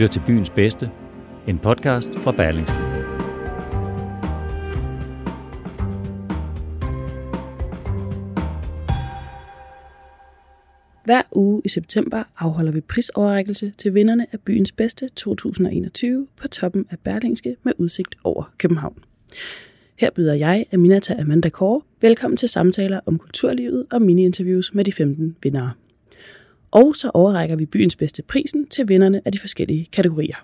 lytter til Byens Bedste, en podcast fra Berlingske. Hver uge i september afholder vi prisoverrækkelse til vinderne af Byens Bedste 2021 på toppen af Berlingske med udsigt over København. Her byder jeg, Aminata Amanda Kåre, velkommen til samtaler om kulturlivet og mini-interviews med de 15 vindere. Og så overrækker vi byens bedste prisen til vinderne af de forskellige kategorier.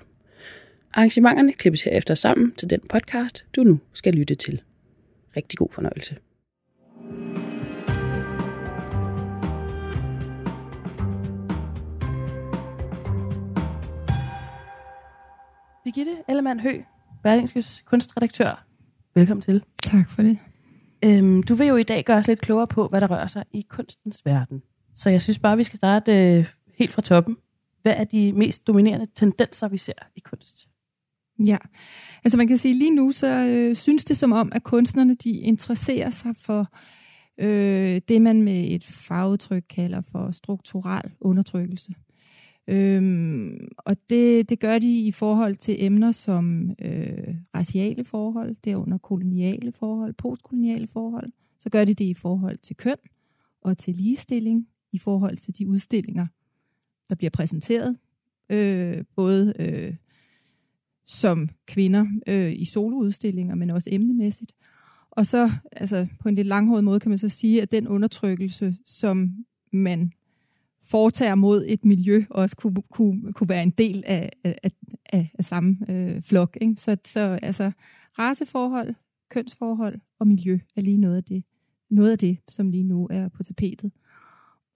Arrangementerne klippes herefter sammen til den podcast, du nu skal lytte til. Rigtig god fornøjelse. Birgitte Ellemann Hø, Berlingskes kunstredaktør. Velkommen til. Tak for det. Øhm, du vil jo i dag gøre os lidt klogere på, hvad der rører sig i kunstens verden. Så jeg synes bare, vi skal starte øh, helt fra toppen. Hvad er de mest dominerende tendenser, vi ser i kunst? Ja, altså man kan sige, lige nu så øh, synes det som om, at kunstnerne de interesserer sig for øh, det, man med et fagudtryk kalder for strukturel undertrykkelse. Øhm, og det, det gør de i forhold til emner som øh, raciale forhold, derunder koloniale forhold, postkoloniale forhold. Så gør de det i forhold til køn og til ligestilling, i forhold til de udstillinger, der bliver præsenteret, øh, både øh, som kvinder øh, i soloudstillinger, men også emnemæssigt. Og så, altså på en lidt langhåret måde, kan man så sige, at den undertrykkelse, som man foretager mod et miljø, også kunne, kunne, kunne være en del af, af, af, af samme øh, flok. Ikke? Så, så altså, raceforhold, kønsforhold og miljø er lige noget af det, noget af det, som lige nu er på tapetet.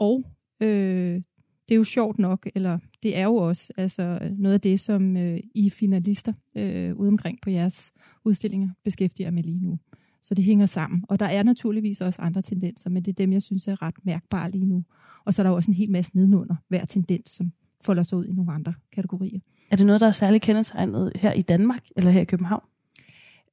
Og øh, det er jo sjovt nok, eller det er jo også altså, noget af det, som øh, I finalister øh, ude omkring på jeres udstillinger beskæftiger med lige nu. Så det hænger sammen. Og der er naturligvis også andre tendenser, men det er dem, jeg synes er ret mærkbare lige nu. Og så er der også en hel masse nedenunder hver tendens, som folder sig ud i nogle andre kategorier. Er det noget, der er særligt kendetegnet her i Danmark eller her i København?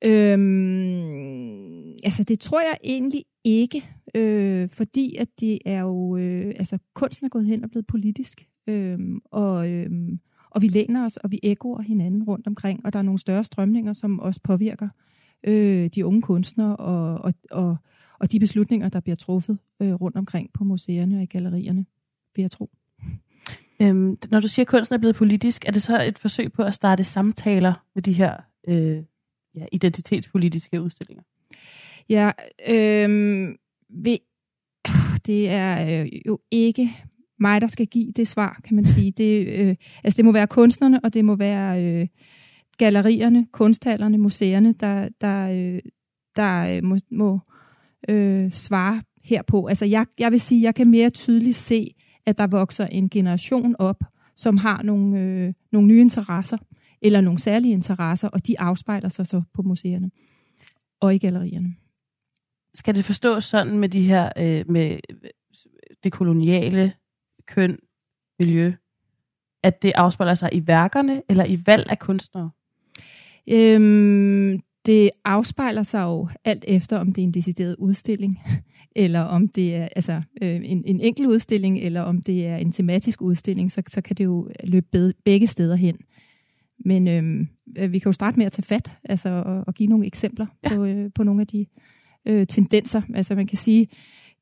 Øhm, altså det tror jeg egentlig ikke, øh, fordi at det er jo, øh, altså kunsten er gået hen og blevet politisk, øh, og, øh, og vi læner os, og vi ekoer hinanden rundt omkring, og der er nogle større strømninger, som også påvirker øh, de unge kunstnere og, og, og, og de beslutninger, der bliver truffet øh, rundt omkring på museerne og i gallerierne, vil jeg tro. Øhm, når du siger, at kunsten er blevet politisk, er det så et forsøg på at starte samtaler med de her øh, ja, identitetspolitiske udstillinger? Ja, øh, vi, ah, det er øh, jo ikke mig, der skal give det svar, kan man sige. Det, øh, altså det må være kunstnerne, og det må være øh, gallerierne, kunsthallerne, museerne, der, der, øh, der øh, må, må øh, svare herpå. Altså jeg, jeg vil sige, jeg kan mere tydeligt se, at der vokser en generation op, som har nogle, øh, nogle nye interesser, eller nogle særlige interesser, og de afspejler sig så på museerne og i gallerierne. Skal det forstås sådan med de her, øh, med det koloniale køn, miljø, at det afspejler sig i værkerne, eller i valg af kunstnere? Øhm, det afspejler sig jo alt efter, om det er en decideret udstilling, eller om det er altså, øh, en, en enkelt udstilling, eller om det er en tematisk udstilling, så, så kan det jo løbe begge steder hen. Men øhm, øh, vi kan jo starte med at tage fat, altså og, og give nogle eksempler ja. på, øh, på nogle af de øh, tendenser. Altså man kan sige,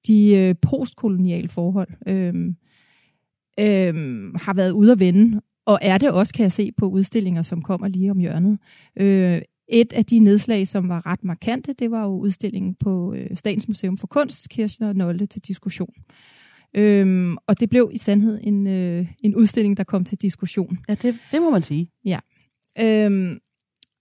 de øh, postkoloniale forhold øh, øh, har været ude at vende, og er det også, kan jeg se, på udstillinger, som kommer lige om hjørnet. Øh, et af de nedslag, som var ret markante, det var jo udstillingen på øh, Statens Museum for Kunst, Kirchner og Nolde til diskussion. Øhm, og det blev i sandhed en, øh, en udstilling, der kom til diskussion. Ja, det, det må man sige. Ja. Øhm,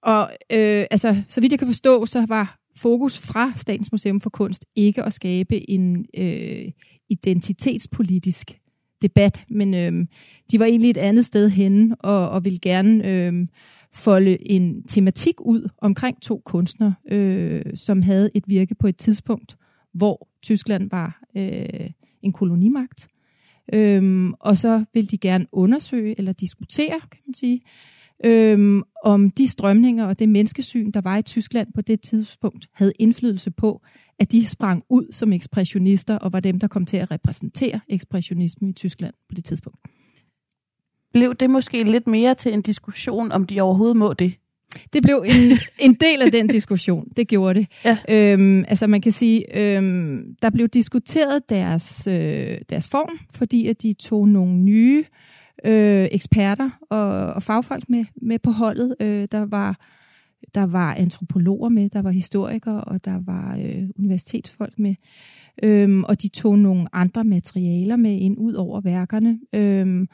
og øh, altså, så vidt jeg kan forstå, så var fokus fra Statens Museum for Kunst ikke at skabe en øh, identitetspolitisk debat, men øh, de var egentlig et andet sted henne og, og ville gerne øh, folde en tematik ud omkring to kunstnere, øh, som havde et virke på et tidspunkt, hvor Tyskland var øh, en kolonimagt. Øhm, og så vil de gerne undersøge eller diskutere, kan man sige, øhm, om de strømninger og det menneskesyn, der var i Tyskland på det tidspunkt, havde indflydelse på, at de sprang ud som ekspressionister og var dem, der kom til at repræsentere ekspressionismen i Tyskland på det tidspunkt. Blev det måske lidt mere til en diskussion, om de overhovedet må det? Det blev en, en del af den diskussion. Det gjorde det. Ja. Øhm, altså man kan sige, øhm, der blev diskuteret deres, øh, deres form, fordi at de tog nogle nye øh, eksperter og, og fagfolk med, med på holdet. Øh, der var der var antropologer med, der var historikere, og der var øh, universitetsfolk med. Øhm, og de tog nogle andre materialer med ind ud over værkerne. Øhm,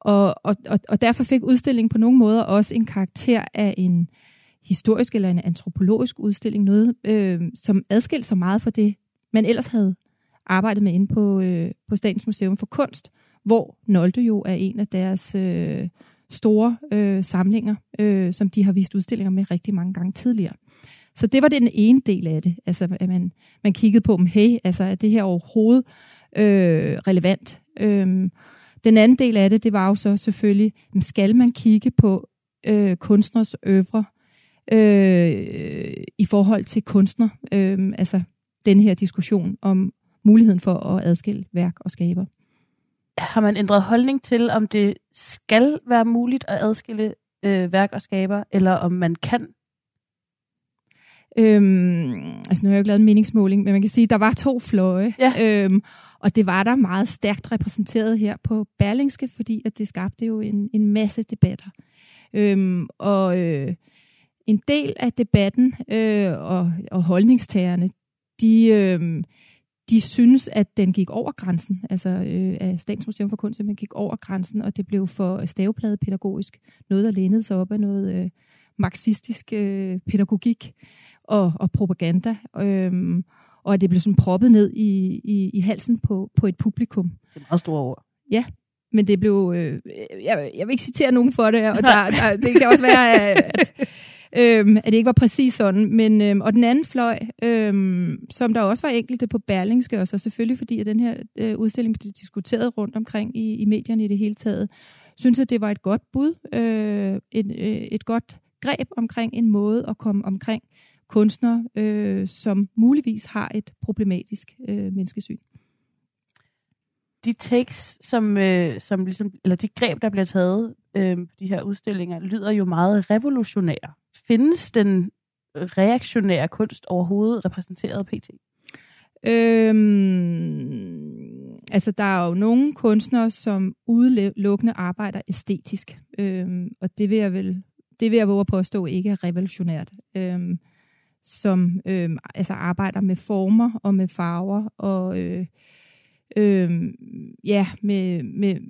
og, og, og, og derfor fik udstillingen på nogle måder også en karakter af en historisk eller en antropologisk udstilling, noget øh, som adskilte sig meget fra det, man ellers havde arbejdet med inde på, øh, på Statens Museum for Kunst, hvor Nolde jo er en af deres øh, store øh, samlinger, øh, som de har vist udstillinger med rigtig mange gange tidligere. Så det var den ene del af det, altså at man, man kiggede på dem, hey, altså er det her overhovedet øh, relevant? Øh, den anden del af det, det var jo så selvfølgelig, skal man kigge på øh, kunstners øvre øh, i forhold til kunstner? Øh, altså den her diskussion om muligheden for at adskille værk og skaber. Har man ændret holdning til, om det skal være muligt at adskille øh, værk og skaber, eller om man kan? Øhm, altså nu har jeg jo ikke lavet en meningsmåling, men man kan sige, at der var to fløje. Ja. Øhm, og det var der meget stærkt repræsenteret her på Berlingske, fordi at det skabte jo en, en masse debatter. Øhm, og øh, en del af debatten øh, og, og holdningstagerne, de, øh, de synes, at den gik over grænsen, altså øh, at Statens Museum for Kunst man gik over grænsen, og det blev for stavepladepædagogisk. Noget, der lænede sig op af noget øh, marxistisk øh, pædagogik og, og propaganda. Øh, og at det blev sådan proppet ned i, i, i halsen på, på et publikum. Det er meget store ord. Ja, men det blev... Øh, jeg, jeg vil ikke citere nogen for det, og der, der, det kan også være, at, øh, at det ikke var præcis sådan. Men, øh, og den anden fløj, øh, som der også var enkelte på Berlingske, og så selvfølgelig fordi, at den her øh, udstilling blev diskuteret rundt omkring i, i medierne i det hele taget, synes at det var et godt bud, øh, et, øh, et godt greb omkring en måde at komme omkring kunstnere, øh, som muligvis har et problematisk øh, menneskesyn. De takes, som, øh, som ligesom, eller de greb, der bliver taget øh, på de her udstillinger, lyder jo meget revolutionære. Findes den reaktionære kunst overhovedet repræsenteret pt? Øhm, altså, der er jo nogle kunstnere, som udelukkende arbejder æstetisk. Øhm, og det vil jeg vel det vil jeg våge at påstå ikke er revolutionært. Øhm, som øh, altså arbejder med former og med farver og øh, øh, ja, med, med,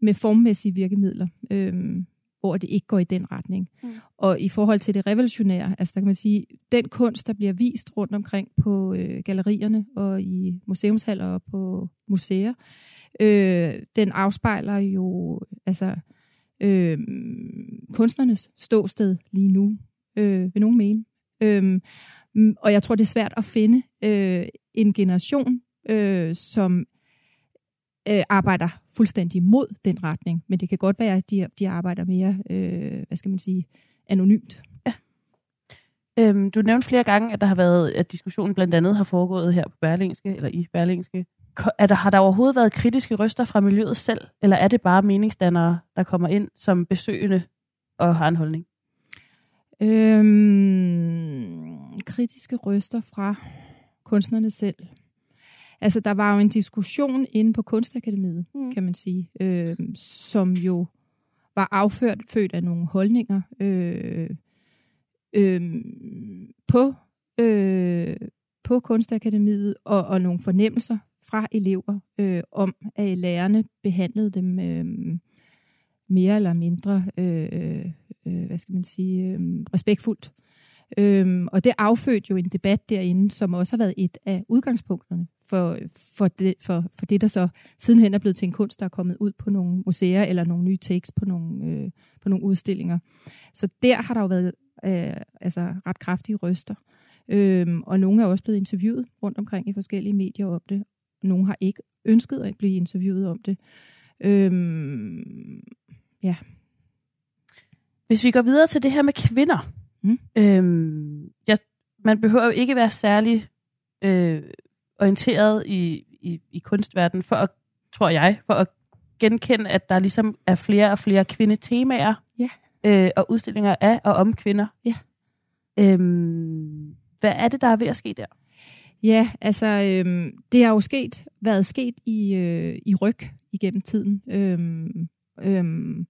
med formmæssige virkemidler, øh, hvor det ikke går i den retning. Mm. Og i forhold til det revolutionære, altså der kan man sige, den kunst, der bliver vist rundt omkring på øh, gallerierne og i museumshaller og på museer, øh, den afspejler jo altså øh, kunstnernes ståsted lige nu øh, vil nogen mene. Øhm, og jeg tror, det er svært at finde øh, en generation, øh, som øh, arbejder fuldstændig mod den retning. Men det kan godt være, at de, de arbejder mere, øh, hvad skal man sige, anonymt. Ja. Øhm, du nævnte flere gange, at der har været, at diskussionen blandt andet har foregået her på Berlingske, eller i Berlingske. Er der, har der overhovedet været kritiske røster fra miljøet selv, eller er det bare meningsdannere, der kommer ind som besøgende og har en holdning? Øhm, kritiske røster fra kunstnerne selv. Altså, der var jo en diskussion inde på Kunstakademiet, mm. kan man sige, øh, som jo var afført, født af nogle holdninger øh, øh, på, øh, på Kunstakademiet og, og nogle fornemmelser fra elever øh, om, at lærerne behandlede dem øh, mere eller mindre øh, øh, hvad skal man sige, øh, respektfuldt. Øhm, og det affødte jo en debat derinde, som også har været et af udgangspunkterne for, for, det, for, for det, der så sidenhen er blevet til en kunst, der er kommet ud på nogle museer eller nogle nye tekst på nogle, øh, på nogle udstillinger. Så der har der jo været øh, altså ret kraftige røster. Øhm, og nogle er også blevet interviewet rundt omkring i forskellige medier om det. Nogle har ikke ønsket at blive interviewet om det. Øhm, ja. Hvis vi går videre til det her med kvinder. Mm. Øhm, jeg, man behøver jo ikke være særlig øh, orienteret i, i, i kunstverdenen for at, tror jeg, for at genkende, at der ligesom er flere og flere kvindetemaer ja. øh, og udstillinger af og om kvinder. Ja. Øhm, hvad er det, der er ved at ske der? Ja, altså øhm, det har jo sket, været sket i, øh, i ryg igennem tiden. Øhm, øhm,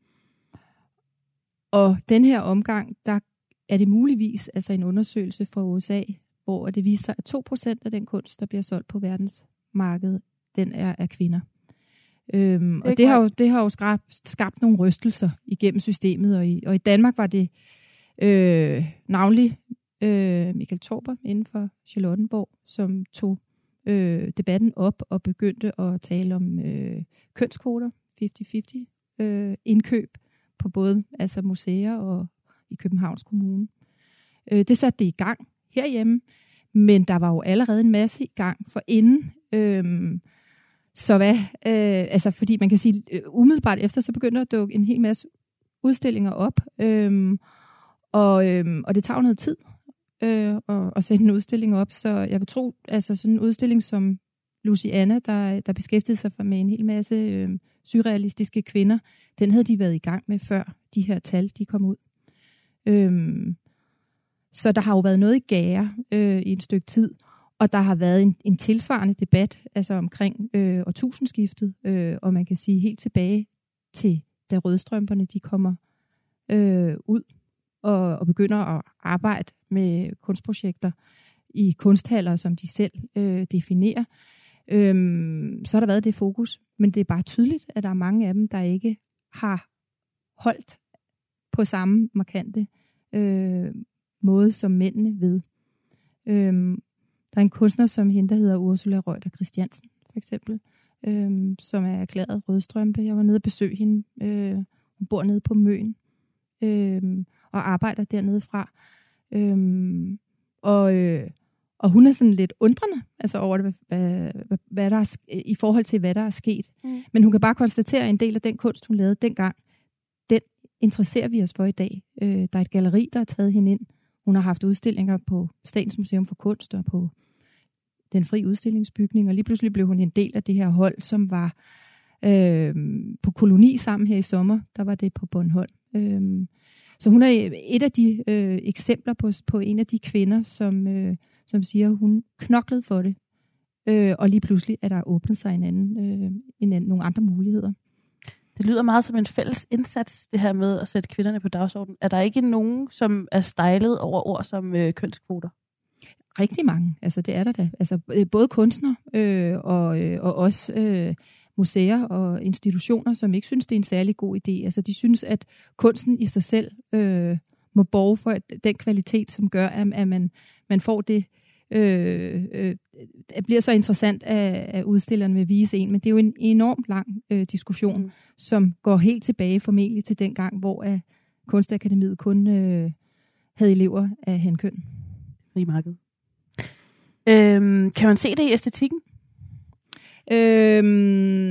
og den her omgang, der er det muligvis altså en undersøgelse fra USA, hvor det viser sig, at 2% af den kunst, der bliver solgt på verdensmarkedet, den er af kvinder. Øhm, og det har jo, det har jo skabt, skabt nogle rystelser igennem systemet, og i, og i Danmark var det øh, navnlig øh, Michael Torber inden for Charlottenborg, som tog øh, debatten op og begyndte at tale om øh, kønskvoter, 50-50 øh, indkøb på både altså museer og i Københavns Kommune. Øh, det satte det i gang herhjemme, men der var jo allerede en masse i gang for inden. Øh, så hvad, øh, altså fordi man kan sige, øh, umiddelbart efter, så begynder der at dukke en hel masse udstillinger op, øh, og, øh, og det tager jo noget tid øh, at, at sætte en udstilling op, så jeg vil tro, altså sådan en udstilling som Luciana, der, der beskæftigede sig med en hel masse øh, surrealistiske kvinder, den havde de været i gang med før de her tal, de kom ud. Øhm, så der har jo været noget i gære øh, i en stykke tid, og der har været en, en tilsvarende debat altså omkring øh, årtusindskiftet, øh, og man kan sige helt tilbage til, da rødstrømperne de kommer øh, ud og, og begynder at arbejde med kunstprojekter i kunsthaller, som de selv øh, definerer, øhm, så har der været det fokus. Men det er bare tydeligt, at der er mange af dem, der ikke har holdt på samme markante øh, måde som mændene ved. Øhm, der er en kunstner som hende, der hedder Ursula Reuter Christiansen, for eksempel, øhm, som er erklæret rødstrømpe. Jeg var nede og besøge hende. Øh, hun bor nede på Møn øh, og arbejder dernede fra. Øh, og, øh, og hun er sådan lidt undrende altså over det, hvad, hvad, der er, i forhold til, hvad der er sket. Mm. Men hun kan bare konstatere, at en del af den kunst, hun lavede dengang, den interesserer vi os for i dag. Øh, der er et galeri, der har taget hende ind. Hun har haft udstillinger på Statens Museum for Kunst og på den fri udstillingsbygning, og lige pludselig blev hun en del af det her hold, som var øh, på koloni sammen her i sommer. Der var det på Bornholm. Øh, så hun er et af de øh, eksempler på, på en af de kvinder, som, øh, som siger, at hun knoklede for det. Øh, og lige pludselig er der åbnet sig en anden, øh, en anden, nogle andre muligheder. Det lyder meget som en fælles indsats, det her med at sætte kvinderne på dagsordenen. Er der ikke nogen, som er stejlet over ord som øh, kønskvoter? Rigtig mange. Altså, det er der da. Altså, øh, både kunstnere øh, og, øh, og også øh, museer og institutioner, som ikke synes, det er en særlig god idé. Altså, de synes, at kunsten i sig selv øh, må borge for den kvalitet, som gør, at, at man, man får det, øh, øh, det bliver så interessant, at, at udstilleren vil vise en. Men det er jo en enormt lang øh, diskussion, mm. som går helt tilbage formentlig til den gang, hvor at Kunstakademiet kun øh, havde elever af henkøn. Fri marked. Øhm, kan man se det i æstetikken? Øhm,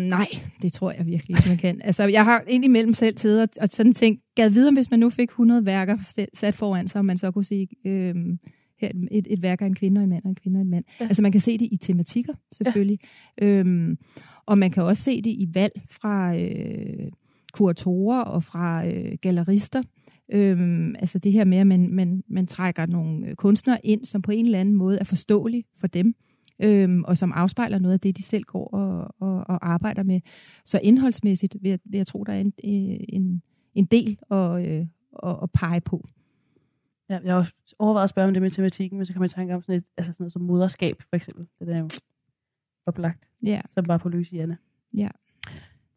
nej, det tror jeg virkelig ikke, man kan. Altså, jeg har indimellem selv tid og, og sådan tænkt, gad videre, hvis man nu fik 100 værker sat foran sig, og man så kunne se øhm, her et, et værk af en kvinde og en mand og en kvinde og en mand. Ja. Altså, man kan se det i tematikker, selvfølgelig. Ja. Øhm, og man kan også se det i valg fra øh, kuratorer og fra øh, gallerister. Øhm, altså det her med, at man, man, man trækker nogle kunstnere ind, som på en eller anden måde er forståelige for dem øhm, og som afspejler noget af det, de selv går og, og, og arbejder med. Så indholdsmæssigt vil jeg, vil jeg tro, der er en, en, en del at, øh, at, at pege på. Ja, jeg har overvejet at spørge om det med tematikken, men så kan man tænke om sådan, et, altså sådan noget som moderskab, for eksempel. Det er jo oplagt. Ja. Som bare på Louisiana. Ja.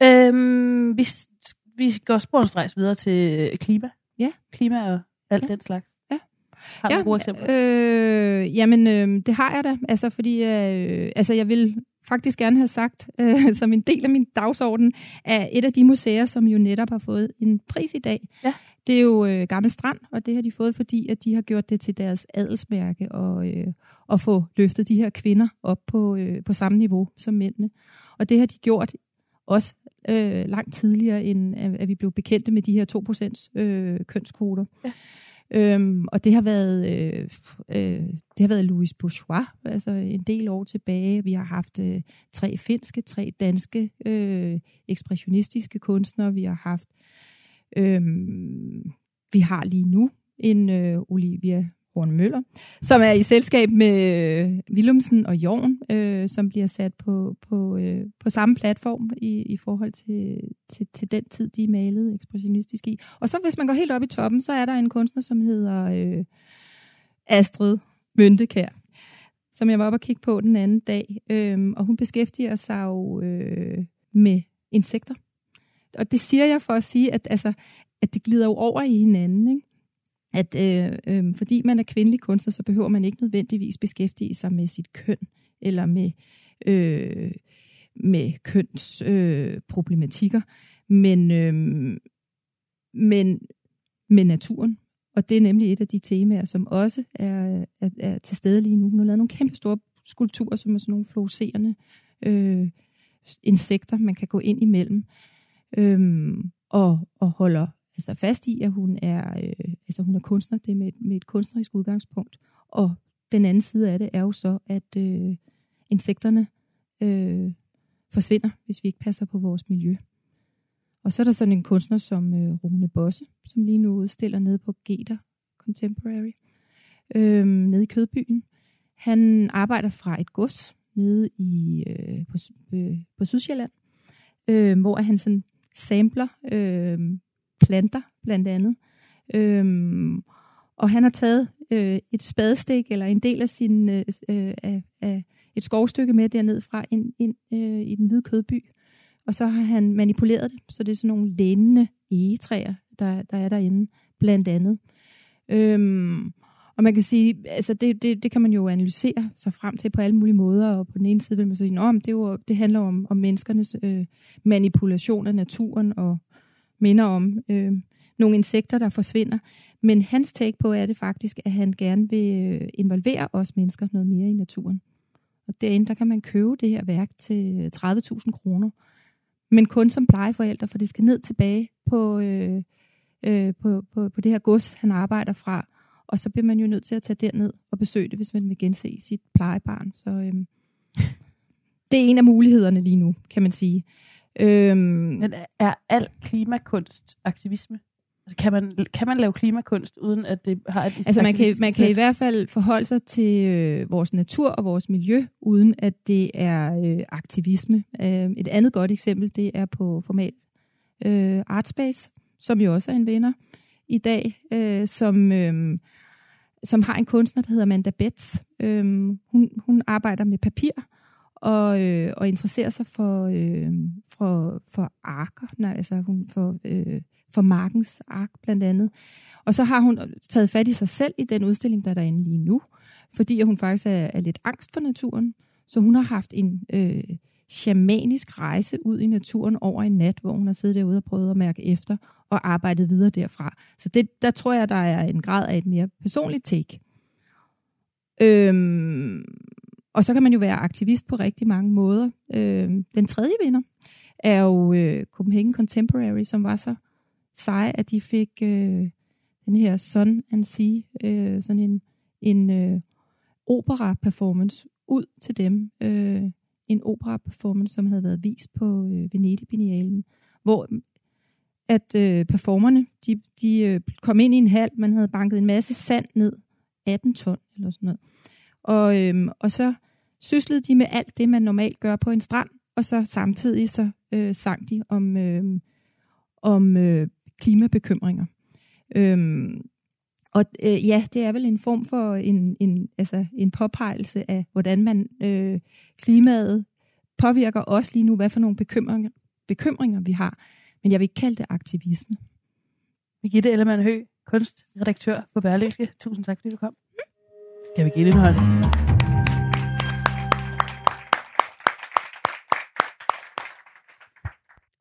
Øhm, vi, vi går sporenstrejs videre til klima Ja. Klima og alt Ja. den slags. Ja. Har du nogle gode eksempler? Øh, jamen, øh, det har jeg da. Altså, fordi øh, altså, jeg vil faktisk gerne have sagt, øh, som en del af min dagsorden, at et af de museer, som jo netop har fået en pris i dag, Ja. Det er jo øh, Gammel Strand, og det har de fået, fordi at de har gjort det til deres adelsmærke og, øh, og få løftet de her kvinder op på, øh, på samme niveau som mændene. Og det har de gjort også øh, langt tidligere, end at, at vi blev bekendte med de her 2% øh, kønskvoter. Ja. Øhm, og det har været øh, øh, det har været Louis Bourgeois, altså en del år tilbage. Vi har haft øh, tre finske, tre danske øh, ekspressionistiske kunstnere. Vi har haft øh, Øhm, vi har lige nu en øh, Olivia Horn Møller, som er i selskab med øh, Willumsen og Jorn, øh, som bliver sat på, på, øh, på samme platform i, i forhold til, til, til den tid, de malede ekspressionistisk i. Og så hvis man går helt op i toppen, så er der en kunstner, som hedder øh, Astrid Møntekær, som jeg var oppe og kigge på den anden dag. Øhm, og hun beskæftiger sig jo øh, med insekter. Og det siger jeg for at sige, at, altså, at det glider jo over i hinanden. Ikke? At øh, øh, fordi man er kvindelig kunstner, så behøver man ikke nødvendigvis beskæftige sig med sit køn, eller med, øh, med kønsproblematikker. Øh, problematikker. men, øh, men med naturen. Og det er nemlig et af de temaer, som også er, er, er til stede lige nu. Hun har lavet nogle kæmpe store skulpturer, som er sådan nogle fluorescerende øh, insekter, man kan gå ind imellem. Øhm, og, og holder altså fast i, at hun er, øh, altså hun er kunstner, det er med, et- med et kunstnerisk udgangspunkt. Og den anden side af det er jo så, at øh, insekterne øh, forsvinder, hvis vi ikke passer på vores miljø. Og så er der sådan en kunstner som øh, Rune Bosse, som lige nu udstiller nede på Geter Contemporary, øh, nede i Kødbyen. Han arbejder fra et gods nede i, øh, på, øh, på Sydsjælland, øh, hvor han sådan sampler øh, planter, blandt andet. Øh, og han har taget øh, et spadestik, eller en del af, sin, øh, øh, af, af et skovstykke med derned fra ind, ind øh, i den hvide kødby. Og så har han manipuleret det, så det er sådan nogle lændende egetræer, der, der er derinde, blandt andet. Øhm, og man kan sige, altså det, det, det kan man jo analysere sig frem til på alle mulige måder, og på den ene side vil man sige, at det, er jo, det handler om, om menneskernes øh, manipulation af naturen, og minder om øh, nogle insekter, der forsvinder. Men hans take på er det faktisk, at han gerne vil øh, involvere os mennesker noget mere i naturen. Og derinde, der kan man købe det her værk til øh, 30.000 kroner. Men kun som plejeforældre, for det skal ned tilbage på, øh, øh, på, på, på det her gods, han arbejder fra. Og så bliver man jo nødt til at tage derned og besøge det, hvis man vil gense sit plejebarn. Så øh, det er en af mulighederne lige nu, kan man sige. Øhm, Men er al klimakunst aktivisme? Altså, kan, man, kan man lave klimakunst, uden at det har et Altså man kan, man kan i hvert fald forholde sig til øh, vores natur og vores miljø, uden at det er øh, aktivisme. Øh, et andet godt eksempel, det er på format øh, Artspace, som jo også er en vinder i dag, øh, som, øh, som har en kunstner, der hedder Amanda Betts. Øhm, hun, hun arbejder med papir og, øh, og interesserer sig for, øh, for, for arker, nej, altså hun for, øh, for markens ark blandt andet. Og så har hun taget fat i sig selv i den udstilling, der er derinde lige nu, fordi hun faktisk er, er lidt angst for naturen. Så hun har haft en øh, shamanisk rejse ud i naturen over en nat, hvor hun har siddet derude og prøvet at mærke efter og arbejdet videre derfra. Så det, der tror jeg, der er en grad af et mere personligt take. Øhm, og så kan man jo være aktivist på rigtig mange måder. Øhm, den tredje vinder er jo øh, Copenhagen Contemporary, som var så sej, at de fik øh, den her Sun and Sea, øh, sådan en, en øh, opera-performance ud til dem. Øh, en opera-performance, som havde været vist på øh, Venedig-binialen, hvor at øh, performerne, de, de øh, kom ind i en hal, man havde banket en masse sand ned, 18 ton eller sådan noget. Og, øh, og så syslede de med alt det, man normalt gør på en strand, og så samtidig så øh, sang de om, øh, om øh, klimabekymringer. Øh, og øh, ja, det er vel en form for en, en, altså en påpegelse af, hvordan man øh, klimaet påvirker os lige nu, hvad for nogle bekymringer, bekymringer vi har. Men jeg vil ikke kalde det aktivisme. Birgitte Ellemann Hø, kunstredaktør på Berlingske. Tusind tak, fordi du kom. Skal vi give det indhold?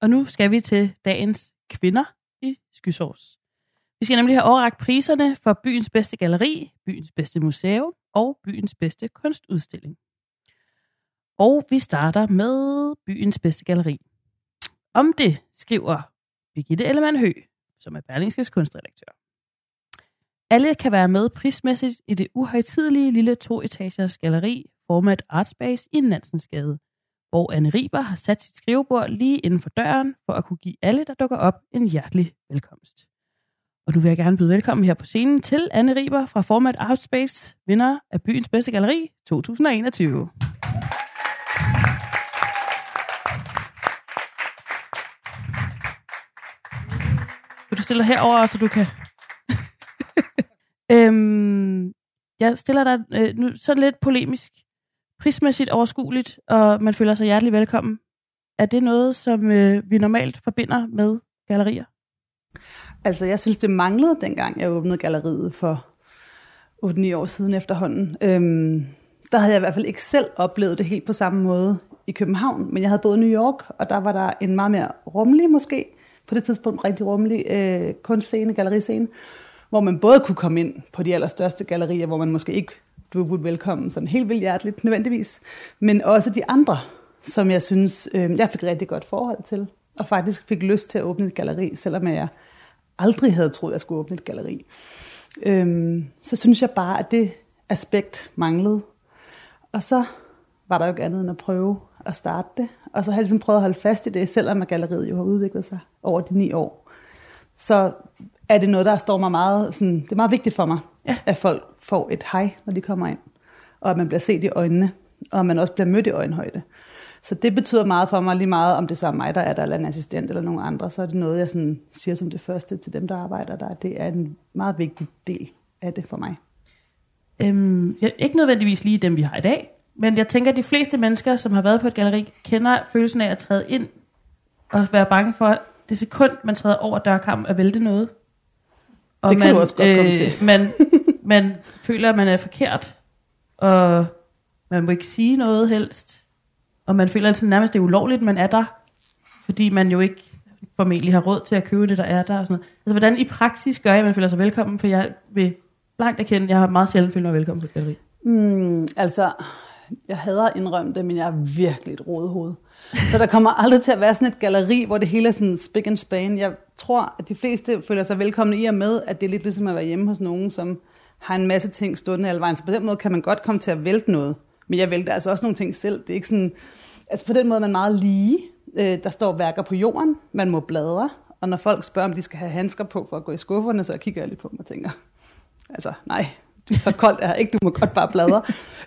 Og nu skal vi til dagens kvinder i Skysårs. Vi skal nemlig have overragt priserne for byens bedste galleri, byens bedste museum og byens bedste kunstudstilling. Og vi starter med byens bedste galleri. Om det skriver Birgitte Ellemann Hø, som er Berlingskes kunstredaktør. Alle kan være med prismæssigt i det uhøjtidelige lille to-etagers galleri Format Artspace i Nansensgade, hvor Anne Riber har sat sit skrivebord lige inden for døren for at kunne give alle, der dukker op, en hjertelig velkomst. Og nu vil jeg gerne byde velkommen her på scenen til Anne Riber fra Format Artspace, vinder af byens bedste galleri 2021. stiller herover, så du kan... øhm, jeg stiller dig øh, nu sådan lidt polemisk, prismæssigt overskueligt, og man føler sig hjertelig velkommen. Er det noget, som øh, vi normalt forbinder med gallerier? Altså, jeg synes, det manglede dengang, jeg åbnede galleriet for 8-9 år siden efterhånden. Øhm, der havde jeg i hvert fald ikke selv oplevet det helt på samme måde i København, men jeg havde boet i New York, og der var der en meget mere rummelig måske, på det tidspunkt rigtig rummelig øh, kunstscene, galleriscene, hvor man både kunne komme ind på de allerstørste gallerier, hvor man måske ikke blev budt velkommen sådan helt vildt hjerteligt nødvendigvis, men også de andre, som jeg synes, øh, jeg fik rigtig godt forhold til, og faktisk fik lyst til at åbne et galleri, selvom jeg aldrig havde troet, at jeg skulle åbne et galleri. Øh, så synes jeg bare, at det aspekt manglede. Og så var der jo ikke andet end at prøve at starte det. Og så har jeg ligesom prøvet at holde fast i det, selvom galleriet jo har udviklet sig over de ni år. Så er det noget, der står mig meget, sådan, det er meget vigtigt for mig, ja. at folk får et hej, når de kommer ind. Og at man bliver set i øjnene, og at man også bliver mødt i øjenhøjde. Så det betyder meget for mig, lige meget om det så er mig, der er der, eller en assistent eller nogen andre, så er det noget, jeg sådan siger som det første til dem, der arbejder der. Det er en meget vigtig del af det for mig. Øhm, ikke nødvendigvis lige dem, vi har i dag, men jeg tænker, at de fleste mennesker, som har været på et galleri, kender følelsen af at træde ind og være bange for det sekund, man træder over dørkampen at vælte noget. Og det kan man, du også godt øh, komme til. man, man føler, at man er forkert, og man må ikke sige noget helst og man føler altid nærmest, det er ulovligt, man er der, fordi man jo ikke formentlig har råd til at købe det, der er der. Og sådan noget. Altså, hvordan i praksis gør jeg, at man føler sig velkommen? For jeg vil blankt erkende, jeg har meget sjældent følt mig velkommen på et galleri. Mm, altså, jeg hader at indrømme det, men jeg er virkelig et hoved. Så der kommer aldrig til at være sådan et galleri, hvor det hele er sådan spick and span. Jeg tror, at de fleste føler sig velkomne i og med, at det er lidt ligesom at være hjemme hos nogen, som har en masse ting stående alle vejen. Så på den måde kan man godt komme til at vælte noget. Men jeg vælter altså også nogle ting selv. Det er ikke sådan, altså på den måde er man meget lige. Øh, der står værker på jorden, man må bladre, og når folk spørger, om de skal have handsker på for at gå i skufferne, så kigger jeg lidt på dem og tænker, altså nej, så koldt er ikke, du må godt bare bladre.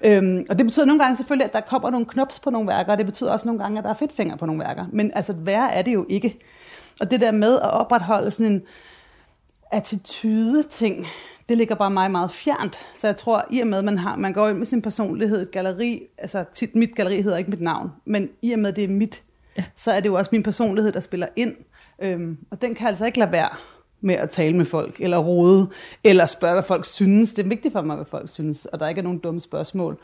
øhm, og det betyder nogle gange selvfølgelig, at der kommer nogle knops på nogle værker, og det betyder også nogle gange, at der er fedtfinger på nogle værker. Men altså, værre er det jo ikke. Og det der med at opretholde sådan en attitude-ting, det ligger bare mig meget fjernt. Så jeg tror, i og med, at man, har, man går ind med sin personlighed, et galleri, altså tit, mit galleri hedder ikke mit navn, men i og med, det er mit, ja. så er det jo også min personlighed, der spiller ind. Øhm, og den kan altså ikke lade være med at tale med folk, eller rode, eller spørge, hvad folk synes. Det er vigtigt for mig, hvad folk synes, og der ikke er nogen dumme spørgsmål.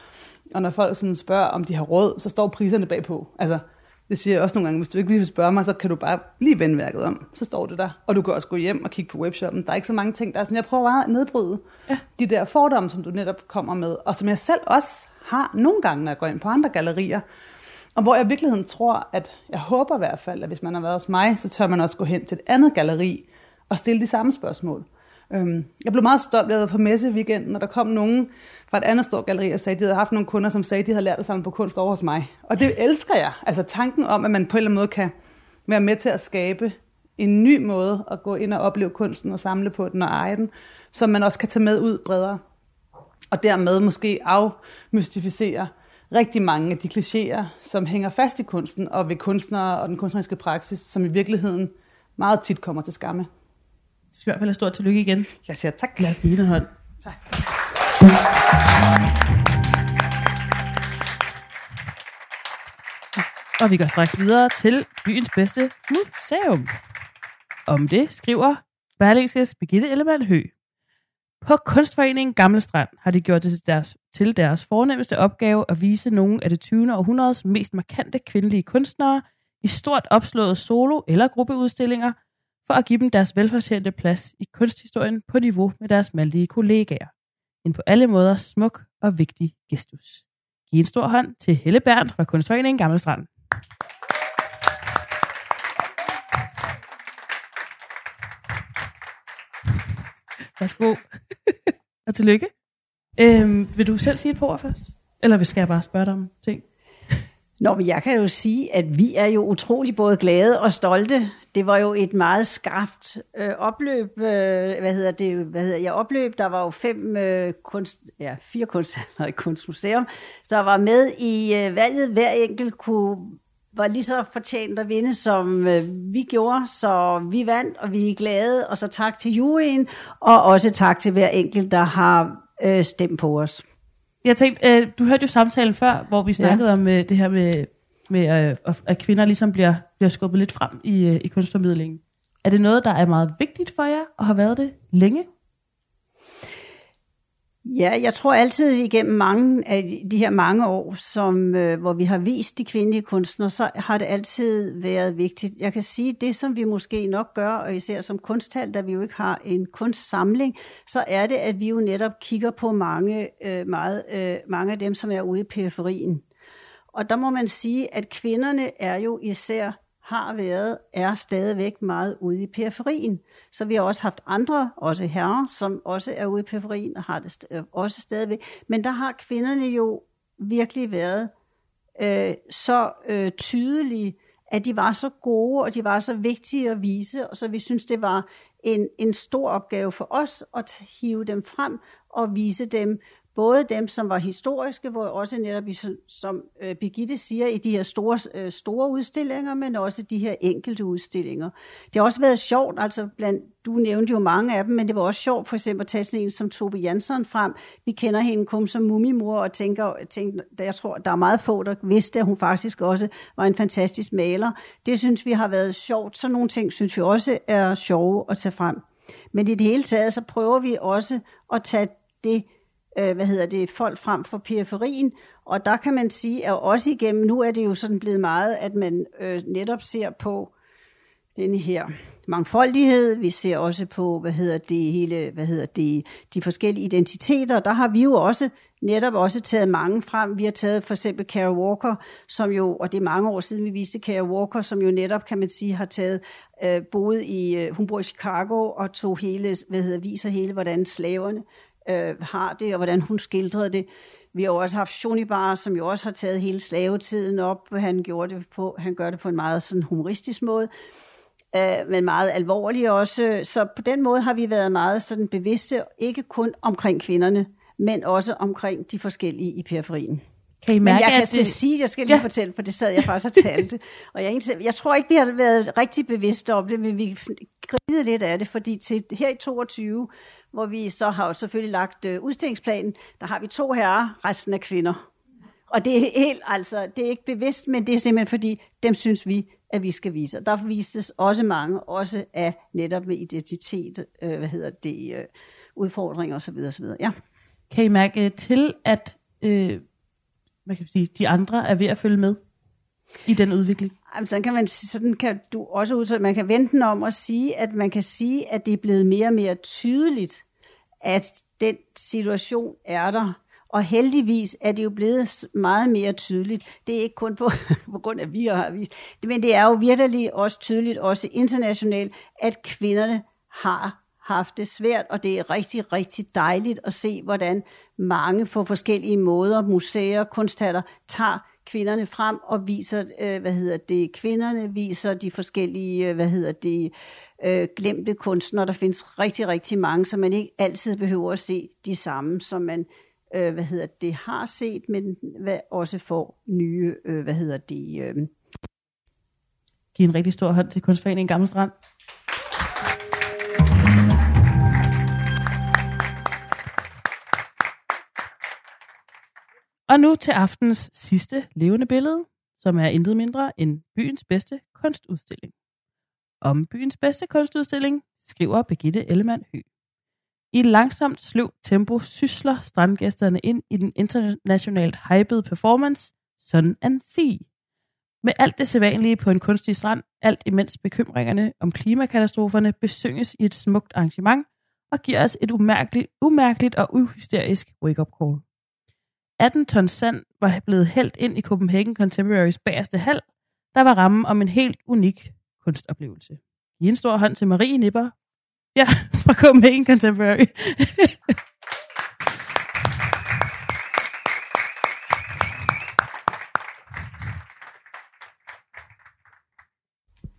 Og når folk sådan spørger, om de har råd, så står priserne bagpå. Altså, det siger jeg også nogle gange, hvis du ikke lige vil spørge mig, så kan du bare lige vende værket om. Så står det der. Og du kan også gå hjem og kigge på webshoppen. Der er ikke så mange ting, der er sådan, jeg prøver bare at nedbryde ja. de der fordomme, som du netop kommer med. Og som jeg selv også har nogle gange, når jeg går ind på andre gallerier. Og hvor jeg i virkeligheden tror, at jeg håber i hvert fald, at hvis man har været hos mig, så tør man også gå hen til et andet galleri og stille de samme spørgsmål. Øhm, jeg blev meget stolt, jeg var på messe weekenden, og der kom nogen fra et andet stort galleri og sagde, at de havde haft nogle kunder, som sagde, at de havde lært at samle på kunst over hos mig. Og det elsker jeg. Altså tanken om, at man på en eller anden måde kan være med til at skabe en ny måde at gå ind og opleve kunsten og samle på den og eje den, som man også kan tage med ud bredere. Og dermed måske afmystificere rigtig mange af de klichéer, som hænger fast i kunsten og ved kunstnere og den kunstneriske praksis, som i virkeligheden meget tit kommer til skamme. I hvert fald stort tillykke igen. Jeg siger tak. Lad os give den hånd. Tak. Og vi går straks videre til byens bedste museum. Om det skriver Berlingskes Birgitte Ellemann Hø. På Kunstforeningen Gamle Strand har de gjort det til deres, til deres fornemmeste opgave at vise nogle af det 20. århundredes mest markante kvindelige kunstnere i stort opslåede solo- eller gruppeudstillinger, for at give dem deres velfortjente plads i kunsthistorien på niveau med deres mandlige kollegaer. En på alle måder smuk og vigtig gestus. Giv en stor hånd til Helle Berndt fra Kunstforeningen Gamle Strand. Værsgo. og tillykke. Øhm, vil du selv sige et par ord først? Eller skal jeg bare spørge dig om ting? Nå, men jeg kan jo sige, at vi er jo utrolig både glade og stolte. Det var jo et meget skarpt øh, opløb. Øh, hvad hedder det? Hvad hedder jeg? Opløb. Der var jo fem øh, kunst, ja, fire kunsthandlere i Kunstmuseum, der var med i øh, valget. Hver enkelt kunne var lige så fortjent at vinde, som øh, vi gjorde, så vi vandt, og vi er glade, og så tak til juryen, og også tak til hver enkelt, der har øh, stemt på os. Jeg tænkte, øh, du hørte jo samtalen før, hvor vi snakkede ja. om øh, det her med, med øh, at kvinder ligesom bliver, bliver skubbet lidt frem i, øh, i kunstformidlingen. Er det noget, der er meget vigtigt for jer, og har været det længe? Ja, jeg tror altid igennem mange af de her mange år, som, øh, hvor vi har vist de kvindelige kunstnere, så har det altid været vigtigt. Jeg kan sige, det som vi måske nok gør, og især som kunsthal, da vi jo ikke har en kunstsamling, så er det, at vi jo netop kigger på mange, øh, meget, øh, mange af dem, som er ude i periferien. Og der må man sige, at kvinderne er jo især har været, er stadigvæk meget ude i periferien. Så vi har også haft andre, også herrer, som også er ude i periferien og har det øh, også stadigvæk. Men der har kvinderne jo virkelig været øh, så øh, tydelige, at de var så gode, og de var så vigtige at vise, og så vi synes, det var en, en stor opgave for os at hive dem frem og vise dem både dem, som var historiske, hvor også netop, som øh, Birgitte siger, i de her store, øh, store udstillinger, men også de her enkelte udstillinger. Det har også været sjovt, altså blandt, du nævnte jo mange af dem, men det var også sjovt for eksempel at tage sådan en som Tobe Jansson frem. Vi kender hende kun som mumimor og tænker, tænker, jeg tror, der er meget få, der vidste, at hun faktisk også var en fantastisk maler. Det synes vi har været sjovt. Så nogle ting synes vi også er sjove at tage frem. Men i det hele taget, så prøver vi også at tage det øh, hvad hedder det, folk frem for periferien. Og der kan man sige, at også igennem, nu er det jo sådan blevet meget, at man øh, netop ser på den her mangfoldighed. Vi ser også på, hvad hedder det hele, hvad hedder det, de forskellige identiteter. Der har vi jo også netop også taget mange frem. Vi har taget for eksempel Kara Walker, som jo, og det er mange år siden, vi viste Kara Walker, som jo netop, kan man sige, har taget, øh, boet i, øh, hun bor i Chicago og tog hele, hvad hedder, viser hele, hvordan slaverne øh, har det, og hvordan hun skildrede det. Vi har også haft Shonibar, som jo også har taget hele slavetiden op. Han, gjorde det på, han gør det på en meget sådan humoristisk måde, øh, men meget alvorlig også. Så på den måde har vi været meget sådan bevidste, ikke kun omkring kvinderne, men også omkring de forskellige i periferien. Kan I mærke, Men jeg kan at det... sige, jeg skal lige ja. fortælle, for det sad jeg faktisk og talte. og jeg, jeg tror ikke, vi har været rigtig bevidste om det, men vi gribede lidt af det, fordi til her i 22, hvor vi så har selvfølgelig lagt øh, udstillingsplanen, der har vi to herrer, resten er kvinder. Og det er helt, altså, det er ikke bevidst, men det er simpelthen fordi, dem synes vi, at vi skal vise. Der vises også mange, også af netop med identitet, øh, hvad hedder det, øh, udfordringer osv. osv. Ja. Kan I mærke til, at øh, man kan sige, de andre er ved at følge med i den udvikling? Jamen, sådan kan, man, sådan kan du også udtrykke, man kan vente den om at sige, at man kan sige, at det er blevet mere og mere tydeligt, at den situation er der. Og heldigvis er det jo blevet meget mere tydeligt. Det er ikke kun på, på grund af, at vi har vist, men det er jo virkelig også tydeligt, også internationalt, at kvinderne har haft det svært, og det er rigtig, rigtig dejligt at se, hvordan mange på forskellige måder, museer, kunsthaller, tager kvinderne frem og viser, øh, hvad hedder det, kvinderne viser de forskellige, øh, hvad hedder det, øh, glemte kunstnere. Der findes rigtig, rigtig mange, så man ikke altid behøver at se de samme, som man øh, hvad hedder det, har set, men hvad også får nye, øh, hvad hedder det... Øh. Giv en rigtig stor hånd til Kunstforeningen Gammel Strand. Og nu til aftens sidste levende billede, som er intet mindre end byens bedste kunstudstilling. om byens bedste kunstudstilling, skriver Birgitte Ellemann Hø. I et langsomt sløv tempo sysler strandgæsterne ind i den internationalt hypede performance Sun and Sea. Med alt det sædvanlige på en kunstig strand, alt imens bekymringerne om klimakatastroferne besynges i et smukt arrangement og giver os et umærkeligt, umærkeligt og uhysterisk wake-up call. 18 tons sand var blevet hældt ind i Copenhagen Contemporaries bagerste hal, der var rammen om en helt unik kunstoplevelse. I en stor hånd til Marie Nipper. Ja, fra Copenhagen Contemporary.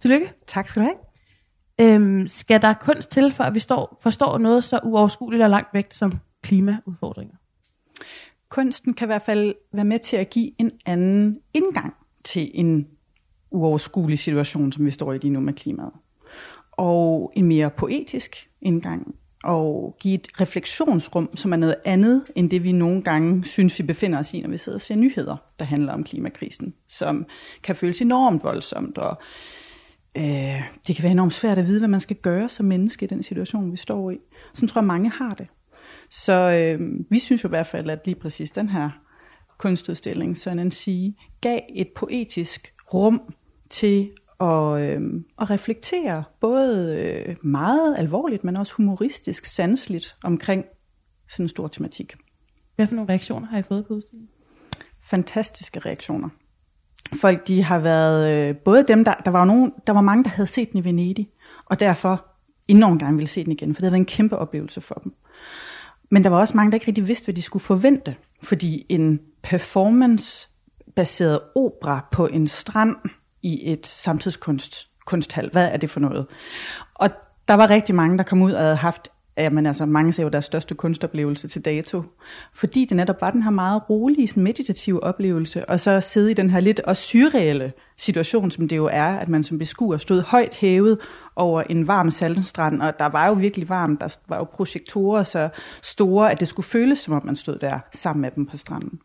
Tillykke. Tak skal du have. Øhm, skal der kunst til, for at vi står, forstår noget så uoverskueligt og langt væk som klimaudfordringer? Kunsten kan i hvert fald være med til at give en anden indgang til en uoverskuelig situation, som vi står i lige nu med klimaet. Og en mere poetisk indgang, og give et refleksionsrum, som er noget andet, end det vi nogle gange synes, vi befinder os i, når vi sidder og ser nyheder, der handler om klimakrisen, som kan føles enormt voldsomt, og øh, det kan være enormt svært at vide, hvad man skal gøre som menneske i den situation, vi står i. Sådan tror jeg, mange har det. Så øh, vi synes jo i hvert fald, at lige præcis den her kunstudstilling, sådan en sige, gav et poetisk rum til at, øh, at reflektere både øh, meget alvorligt, men også humoristisk, sansligt omkring sådan en stor tematik. Hvad for nogle reaktioner har I fået på udstillingen? Fantastiske reaktioner. Folk de har været, øh, både dem, der, der var, nogen, der var mange, der havde set den i Venedig, og derfor enormt gerne ville se den igen, for det havde været en kæmpe oplevelse for dem. Men der var også mange, der ikke rigtig vidste, hvad de skulle forvente, fordi en performance-baseret opera på en strand i et samtidskunst kunsthal. Hvad er det for noget? Og der var rigtig mange, der kom ud og havde haft men altså, mange ser jo deres største kunstoplevelse til dato, fordi det netop var den her meget rolige, sådan meditative oplevelse, og så sidde i den her lidt også surreale situation, som det jo er, at man som beskuer stod højt hævet over en varm saltenstrand, og der var jo virkelig varmt, der var jo projektorer så store, at det skulle føles, som om man stod der sammen med dem på stranden.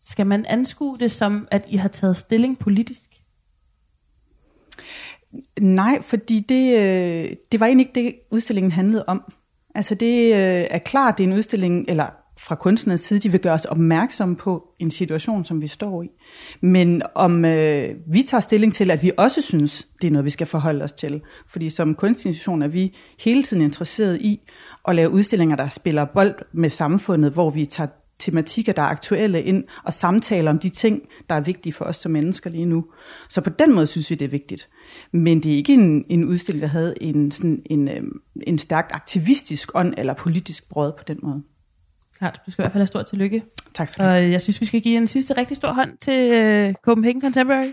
Skal man anskue det som, at I har taget stilling politisk? Nej, fordi det, øh, det var egentlig ikke det, udstillingen handlede om. Altså det øh, er klart, det er en udstilling, eller fra kunstnernes side, de vil gøre os opmærksomme på en situation, som vi står i. Men om øh, vi tager stilling til, at vi også synes, det er noget, vi skal forholde os til. Fordi som kunstinstitution er vi hele tiden interesseret i at lave udstillinger, der spiller bold med samfundet, hvor vi tager tematikker, der er aktuelle ind, og samtaler om de ting, der er vigtige for os som mennesker lige nu. Så på den måde synes vi, det er vigtigt. Men det er ikke en, en udstilling, der havde en, sådan en, øhm, en stærkt aktivistisk ånd eller politisk brød på den måde. Klart, du skal i hvert fald have stort tillykke. Tak skal du have. Og jeg synes, vi skal give en sidste rigtig stor hånd til uh, Copenhagen Contemporary.